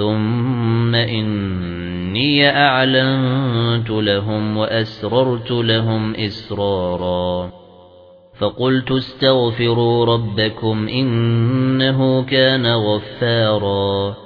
ثُمَّ إِنِّي أَعْلَنتُ لَهُمْ وَأَسْرَرْتُ لَهُمْ إِسْرَارًا فَقُلْتُ اسْتَغْفِرُوا رَبَّكُمْ إِنَّهُ كَانَ غَفَّارًا